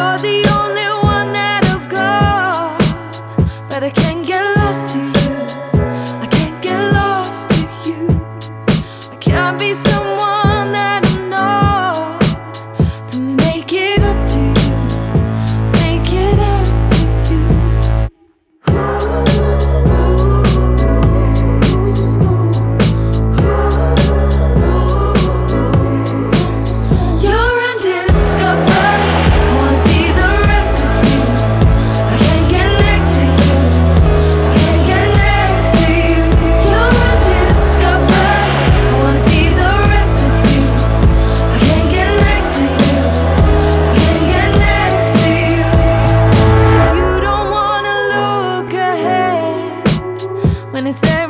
You're the only instead